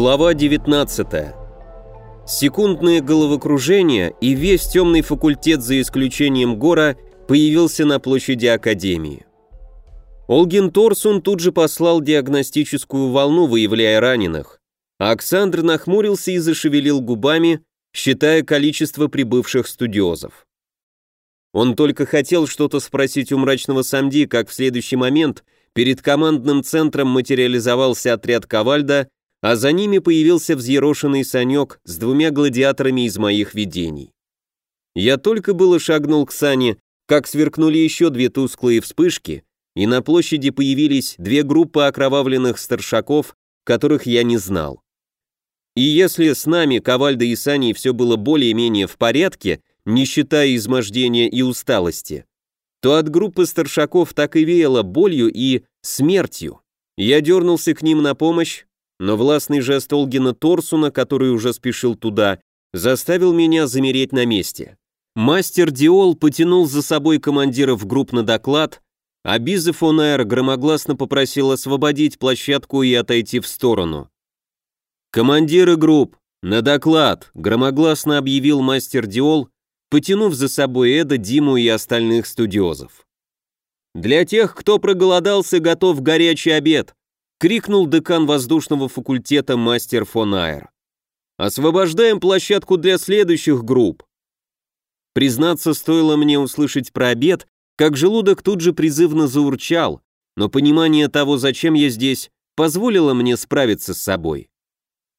Глава 19. Секундное головокружение, и весь темный факультет, за исключением Гора, появился на площади Академии. Олгин Торсун тут же послал диагностическую волну, выявляя раненых. А Оксандр нахмурился и зашевелил губами, считая количество прибывших студиозов. Он только хотел что-то спросить у мрачного Самди, как в следующий момент перед командным центром материализовался отряд Ковальда, а за ними появился взъерошенный Санек с двумя гладиаторами из моих видений. Я только было шагнул к Сане, как сверкнули еще две тусклые вспышки, и на площади появились две группы окровавленных старшаков, которых я не знал. И если с нами, Ковальда и Саней, все было более-менее в порядке, не считая измождения и усталости, то от группы старшаков так и веяло болью и смертью. Я дернулся к ним на помощь, но властный жест Олгина Торсуна, который уже спешил туда, заставил меня замереть на месте. Мастер Диол потянул за собой командиров групп на доклад, а Биза фон Аэр громогласно попросил освободить площадку и отойти в сторону. «Командиры групп, на доклад!» — громогласно объявил мастер Диол, потянув за собой Эда, Диму и остальных студиозов. «Для тех, кто проголодался, готов горячий обед!» — крикнул декан воздушного факультета мастер фон Айр. «Освобождаем площадку для следующих групп!» Признаться, стоило мне услышать про обед, как желудок тут же призывно заурчал, но понимание того, зачем я здесь, позволило мне справиться с собой.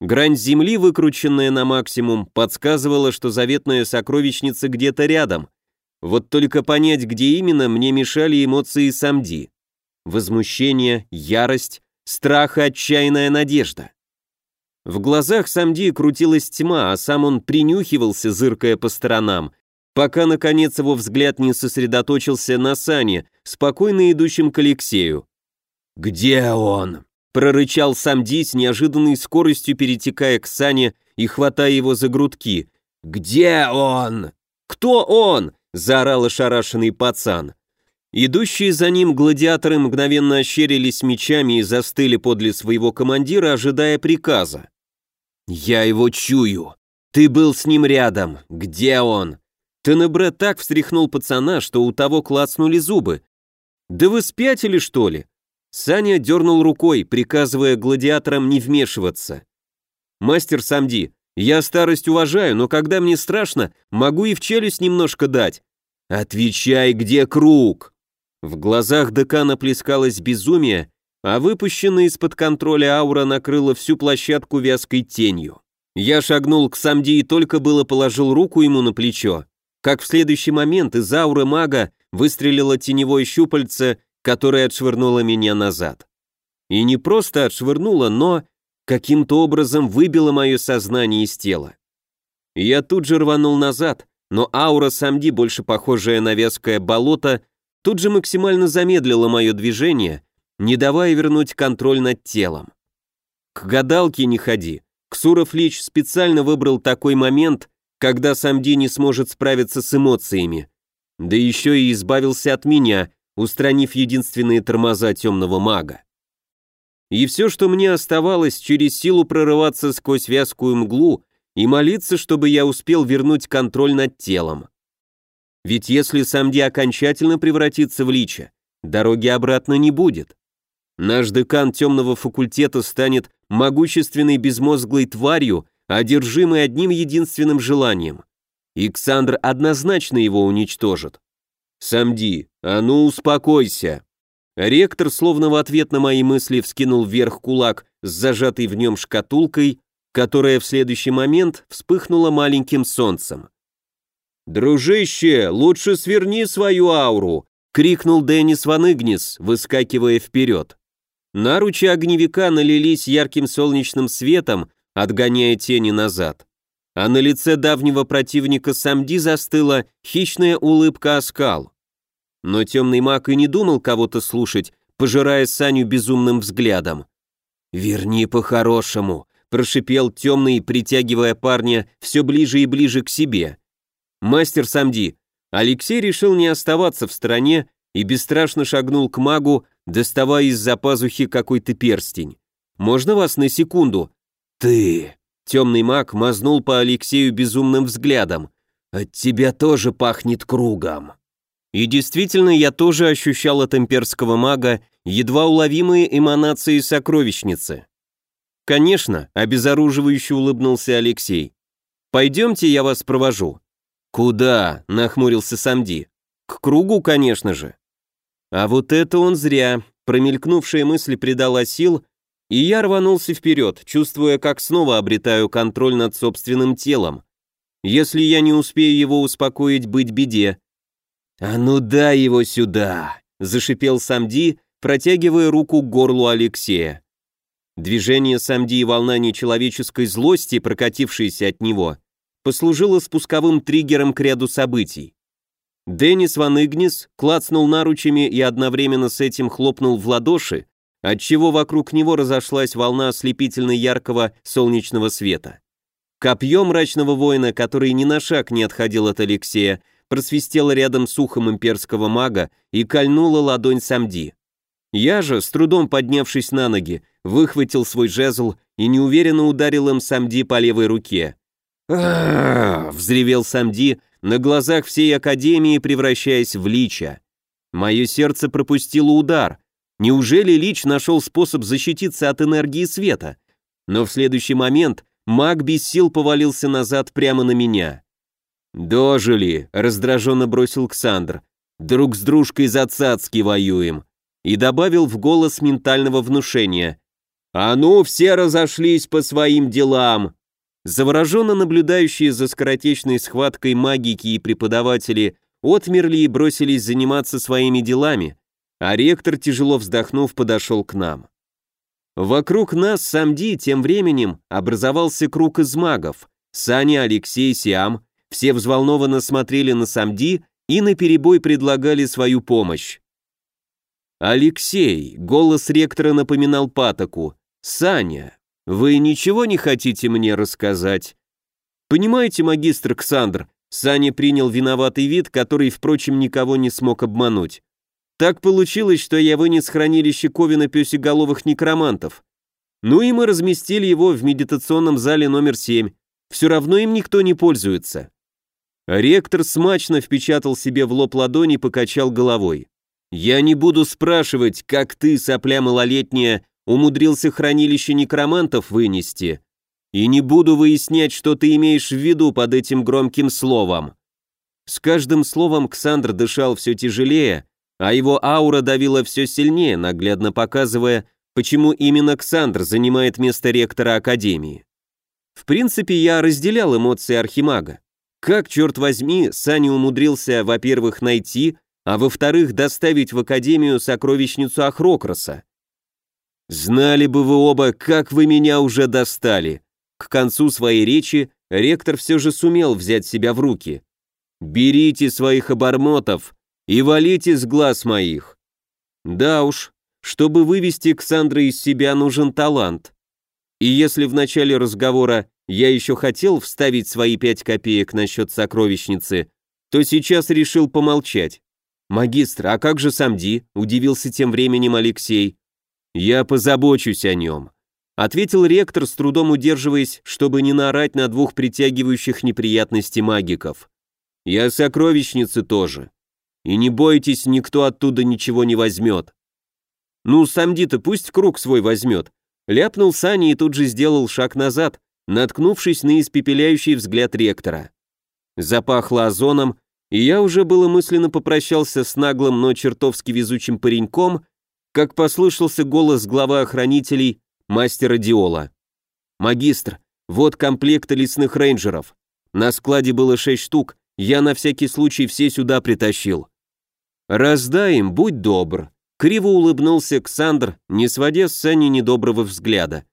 Грань земли, выкрученная на максимум, подсказывала, что заветная сокровищница где-то рядом. Вот только понять, где именно, мне мешали эмоции Самди. Возмущение, ярость, страх и отчаянная надежда. В глазах Самди крутилась тьма, а сам он принюхивался, зыркая по сторонам, пока, наконец, его взгляд не сосредоточился на Сане, спокойно идущем к Алексею. «Где он?» прорычал сам Ди с неожиданной скоростью, перетекая к Сане и хватая его за грудки. «Где он?» «Кто он?» – заорал ошарашенный пацан. Идущие за ним гладиаторы мгновенно ощерились мечами и застыли подле своего командира, ожидая приказа. «Я его чую. Ты был с ним рядом. Где он?» Тенебре так встряхнул пацана, что у того клацнули зубы. «Да вы спятили, что ли? Саня дернул рукой, приказывая гладиаторам не вмешиваться. «Мастер Самди, я старость уважаю, но когда мне страшно, могу и в челюсть немножко дать». «Отвечай, где круг?» В глазах декана плескалось безумие, а выпущенная из-под контроля аура накрыла всю площадку вязкой тенью. Я шагнул к Самди и только было положил руку ему на плечо, как в следующий момент из ауры мага выстрелило теневое щупальце которая отшвырнула меня назад. И не просто отшвырнула, но каким-то образом выбила мое сознание из тела. Я тут же рванул назад, но аура Самди, больше похожая на вязкое болото, тут же максимально замедлила мое движение, не давая вернуть контроль над телом. К гадалке не ходи. Ксуров Лич специально выбрал такой момент, когда Самди не сможет справиться с эмоциями. Да еще и избавился от меня, устранив единственные тормоза темного мага. И все, что мне оставалось, через силу прорываться сквозь вязкую мглу и молиться, чтобы я успел вернуть контроль над телом. Ведь если Самди окончательно превратится в лича, дороги обратно не будет. Наш декан темного факультета станет могущественной безмозглой тварью, одержимой одним единственным желанием. Иксандр однозначно его уничтожит. «Самди, а ну успокойся!» Ректор, словно в ответ на мои мысли, вскинул вверх кулак с зажатой в нем шкатулкой, которая в следующий момент вспыхнула маленьким солнцем. «Дружище, лучше сверни свою ауру!» — крикнул Деннис Ван Игнис, выскакивая вперед. Наручи огневика налились ярким солнечным светом, отгоняя тени назад а на лице давнего противника Самди застыла хищная улыбка оскал. Но темный маг и не думал кого-то слушать, пожирая Саню безумным взглядом. «Верни по-хорошему», — прошипел темный, притягивая парня все ближе и ближе к себе. «Мастер Самди». Алексей решил не оставаться в стороне и бесстрашно шагнул к магу, доставая из-за пазухи какой-то перстень. «Можно вас на секунду?» «Ты!» — темный маг мазнул по Алексею безумным взглядом. «От тебя тоже пахнет кругом!» И действительно, я тоже ощущал от имперского мага едва уловимые эманации сокровищницы. «Конечно», — обезоруживающе улыбнулся Алексей. «Пойдемте, я вас провожу». «Куда?» — нахмурился Самди. «К кругу, конечно же». А вот это он зря. Промелькнувшая мысль придала сил, и я рванулся вперед, чувствуя, как снова обретаю контроль над собственным телом. Если я не успею его успокоить, быть беде. «А ну дай его сюда!» — зашипел Самди, протягивая руку к горлу Алексея. Движение Самди и волна нечеловеческой злости, прокатившейся от него, послужило спусковым триггером к ряду событий. Деннис Ван Игнис клацнул наручами и одновременно с этим хлопнул в ладоши, отчего вокруг него разошлась волна ослепительно яркого солнечного света. Копье мрачного воина, который ни на шаг не отходил от Алексея, просвистело рядом с ухом имперского мага и кольнуло ладонь Самди. Я же, с трудом поднявшись на ноги, выхватил свой жезл и неуверенно ударил им Самди по левой руке. Взревел Самди, на глазах всей Академии превращаясь в лича. Мое сердце пропустило удар. Неужели Лич нашел способ защититься от энергии света? Но в следующий момент маг без сил повалился назад прямо на меня. «Дожили», — раздраженно бросил Ксандр. «Друг с дружкой за цацки воюем». И добавил в голос ментального внушения. «А ну, все разошлись по своим делам!» Завороженно наблюдающие за скоротечной схваткой магики и преподаватели отмерли и бросились заниматься своими делами, а ректор, тяжело вздохнув, подошел к нам. Вокруг нас, Самди, тем временем образовался круг из магов. Саня, Алексей, Сиам, все взволнованно смотрели на Самди и наперебой предлагали свою помощь. «Алексей», — голос ректора напоминал Патоку, «Саня, вы ничего не хотите мне рассказать? Понимаете, магистр Ксандр, Саня принял виноватый вид, который, впрочем, никого не смог обмануть. Так получилось, что я вынес хранилище Ковина пёсеголовых некромантов. Ну и мы разместили его в медитационном зале номер 7. Все равно им никто не пользуется. Ректор смачно впечатал себе в лоб ладони и покачал головой. «Я не буду спрашивать, как ты, сопля малолетняя, умудрился хранилище некромантов вынести. И не буду выяснять, что ты имеешь в виду под этим громким словом. С каждым словом Ксандр дышал все тяжелее, а его аура давила все сильнее, наглядно показывая, почему именно Ксандр занимает место ректора Академии. В принципе, я разделял эмоции Архимага. Как, черт возьми, Саня умудрился, во-первых, найти, а во-вторых, доставить в Академию сокровищницу Ахрокроса? «Знали бы вы оба, как вы меня уже достали!» К концу своей речи ректор все же сумел взять себя в руки. «Берите своих обормотов и валите с глаз моих!» Да уж, чтобы вывести Ксандра из себя, нужен талант. И если в начале разговора я еще хотел вставить свои пять копеек насчет сокровищницы, то сейчас решил помолчать. «Магистр, а как же Самди?» – удивился тем временем Алексей. «Я позабочусь о нем», — ответил ректор, с трудом удерживаясь, чтобы не наорать на двух притягивающих неприятности магиков. «Я сокровищницы тоже. И не бойтесь, никто оттуда ничего не возьмет». «Ну, Самди-то пусть круг свой возьмет», — ляпнул Сани и тут же сделал шаг назад, наткнувшись на испепеляющий взгляд ректора. Запахло озоном, и я уже было мысленно попрощался с наглым, но чертовски везучим пареньком, как послышался голос главы охранителей, мастера Диола. «Магистр, вот комплект лесных рейнджеров. На складе было шесть штук, я на всякий случай все сюда притащил». «Раздай им, будь добр», — криво улыбнулся Ксандр, не сводя с Сани недоброго взгляда.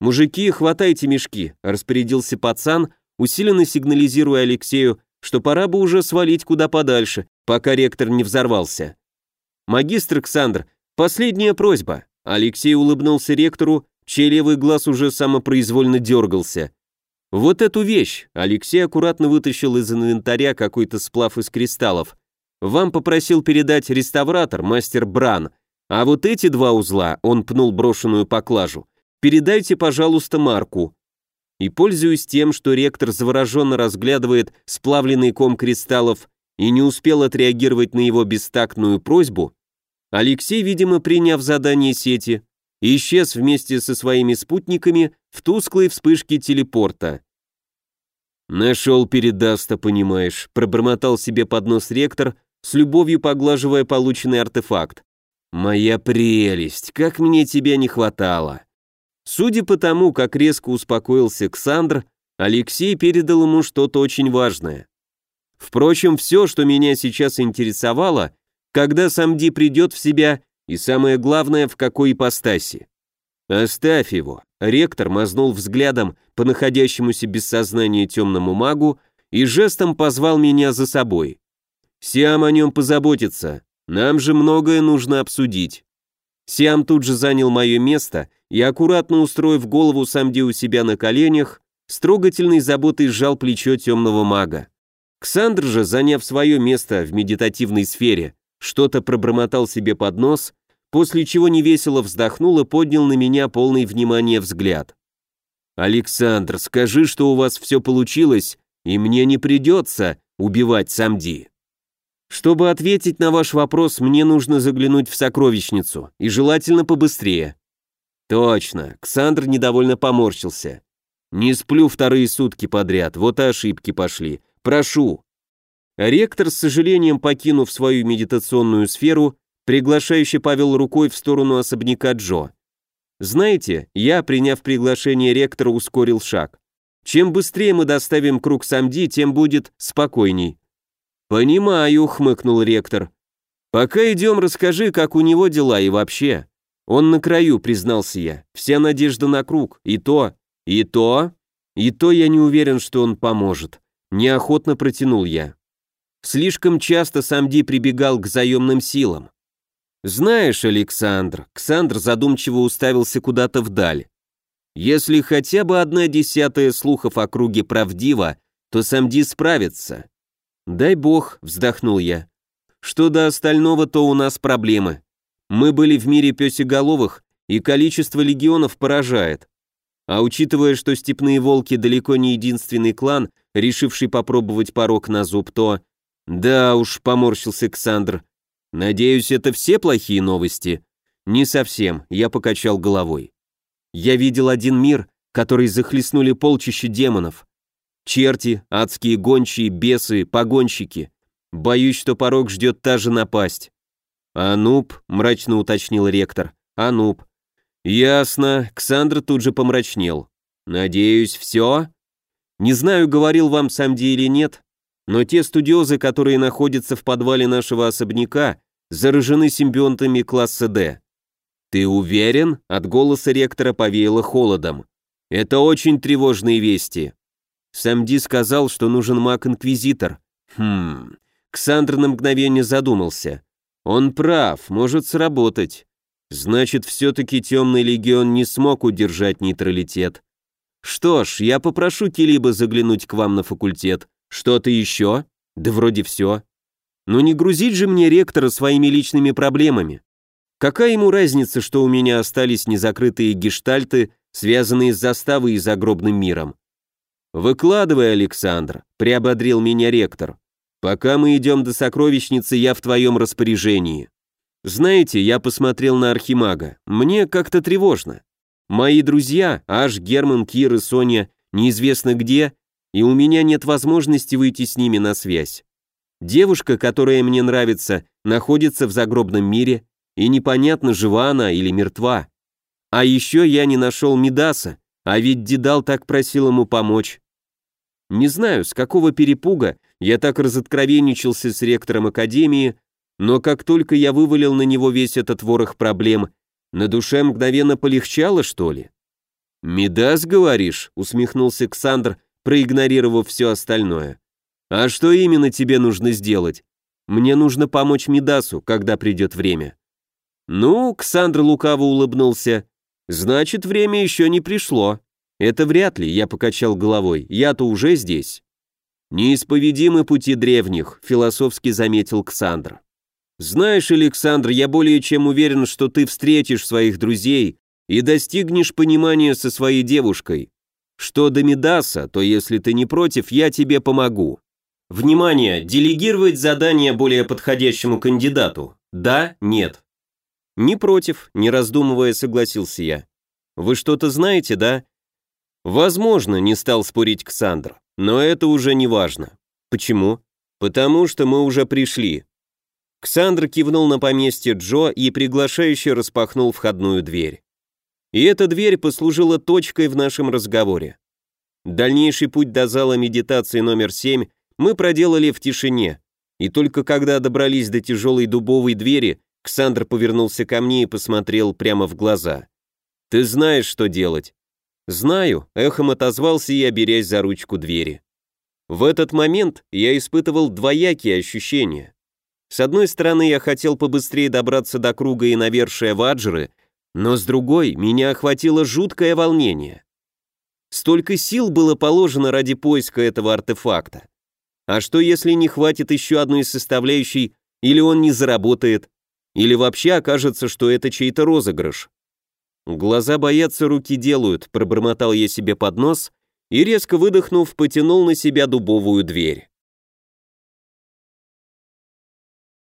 «Мужики, хватайте мешки», — распорядился пацан, усиленно сигнализируя Алексею, что пора бы уже свалить куда подальше, пока ректор не взорвался. «Магистр Ксандр, Последняя просьба. Алексей улыбнулся ректору, чей левый глаз уже самопроизвольно дергался. Вот эту вещь Алексей аккуратно вытащил из инвентаря какой-то сплав из кристаллов. Вам попросил передать реставратор, мастер Бран. А вот эти два узла, он пнул брошенную поклажу, передайте, пожалуйста, Марку. и пользуясь тем, что ректор завороженно разглядывает сплавленный ком кристаллов и не успел отреагировать на его бестактную просьбу, Алексей, видимо, приняв задание сети, исчез вместе со своими спутниками в тусклой вспышке телепорта. «Нашел передаста, понимаешь», — пробормотал себе под нос ректор, с любовью поглаживая полученный артефакт. «Моя прелесть, как мне тебя не хватало!» Судя по тому, как резко успокоился Ксандр, Алексей передал ему что-то очень важное. Впрочем, все, что меня сейчас интересовало, когда Самди придет в себя и самое главное, в какой ипостаси. «Оставь его», — ректор мазнул взглядом по находящемуся без сознания темному магу и жестом позвал меня за собой. «Сиам о нем позаботится, нам же многое нужно обсудить». Сиам тут же занял мое место и, аккуратно устроив голову Самди у себя на коленях, с трогательной заботой сжал плечо темного мага. Ксандр же, заняв свое место в медитативной сфере, что-то пробормотал себе под нос после чего невесело вздохнул и поднял на меня полный внимания взгляд. «Александр, скажи, что у вас все получилось, и мне не придется убивать Самди». «Чтобы ответить на ваш вопрос, мне нужно заглянуть в сокровищницу, и желательно побыстрее». «Точно», — Ксандр недовольно поморщился. «Не сплю вторые сутки подряд, вот и ошибки пошли. Прошу». Ректор, с сожалением покинув свою медитационную сферу, Приглашающий повел рукой в сторону особняка Джо. Знаете, я, приняв приглашение ректора, ускорил шаг. Чем быстрее мы доставим круг Самди, тем будет спокойней. Понимаю, хмыкнул ректор. Пока идем, расскажи, как у него дела и вообще. Он на краю, признался я. Вся надежда на круг. И то, и то, и то я не уверен, что он поможет. Неохотно протянул я. Слишком часто Самди прибегал к заемным силам. «Знаешь, Александр», — Ксандр задумчиво уставился куда-то вдаль, «если хотя бы одна десятая слухов о круге правдива, то Самди справится». «Дай бог», — вздохнул я. «Что до остального, то у нас проблемы. Мы были в мире пёсеголовых, и количество легионов поражает. А учитывая, что степные волки далеко не единственный клан, решивший попробовать порог на зуб, то... Да уж, поморщился Ксандр, Надеюсь, это все плохие новости? Не совсем, я покачал головой. Я видел один мир, который захлестнули полчища демонов. Черти, адские гончие, бесы, погонщики. Боюсь, что порог ждет та же напасть. Ануб, мрачно уточнил ректор. Ануб. Ясно, Ксандр тут же помрачнел. Надеюсь, все? Не знаю, говорил вам Самди или нет, но те студиозы, которые находятся в подвале нашего особняка, заражены симбионтами класса D. Ты уверен? От голоса ректора повеяло холодом. Это очень тревожные вести. Самди сказал, что нужен маг-инквизитор. Хм. Ксандр на мгновение задумался. Он прав, может сработать. Значит, все-таки Темный Легион не смог удержать нейтралитет. Что ж, я попрошу Килиба заглянуть к вам на факультет. Что-то еще? Да вроде все. Но не грузить же мне ректора своими личными проблемами. Какая ему разница, что у меня остались незакрытые гештальты, связанные с заставой и загробным миром? «Выкладывай, Александр», — приободрил меня ректор. «Пока мы идем до сокровищницы, я в твоем распоряжении». Знаете, я посмотрел на Архимага. Мне как-то тревожно. Мои друзья, аж Герман, Кир и Соня, неизвестно где, и у меня нет возможности выйти с ними на связь. Девушка, которая мне нравится, находится в загробном мире, и непонятно, жива она или мертва. А еще я не нашел Мидаса, а ведь Дедал так просил ему помочь. Не знаю, с какого перепуга я так разоткровенничался с ректором академии, но как только я вывалил на него весь этот ворох проблем, на душе мгновенно полегчало, что ли? «Мидас, говоришь?» — усмехнулся Ксандр, проигнорировав все остальное. «А что именно тебе нужно сделать? Мне нужно помочь Мидасу, когда придет время». «Ну», — Ксандр лукаво улыбнулся, — «значит, время еще не пришло». «Это вряд ли», — я покачал головой, — «я-то уже здесь». «Неисповедимы пути древних», — философски заметил Ксандр. «Знаешь, Александр, я более чем уверен, что ты встретишь своих друзей и достигнешь понимания со своей девушкой. Что до Медаса, то если ты не против, я тебе помогу. Внимание, делегировать задание более подходящему кандидату. Да, нет. Не против, не раздумывая, согласился я. Вы что-то знаете, да? Возможно, не стал спорить Ксандр, но это уже не важно. Почему? Потому что мы уже пришли. Ксандр кивнул на поместье Джо и приглашающе распахнул входную дверь. И эта дверь послужила точкой в нашем разговоре. Дальнейший путь до зала медитации номер 7 мы проделали в тишине, и только когда добрались до тяжелой дубовой двери, Ксандр повернулся ко мне и посмотрел прямо в глаза. «Ты знаешь, что делать». «Знаю», — эхом отозвался я, берясь за ручку двери. В этот момент я испытывал двоякие ощущения. С одной стороны, я хотел побыстрее добраться до круга и навершия Ваджры, но с другой меня охватило жуткое волнение. Столько сил было положено ради поиска этого артефакта. А что если не хватит еще одной составляющей, или он не заработает, или вообще окажется, что это чей-то розыгрыш? Глаза боятся, руки делают, пробормотал я себе под нос и, резко выдохнув, потянул на себя дубовую дверь.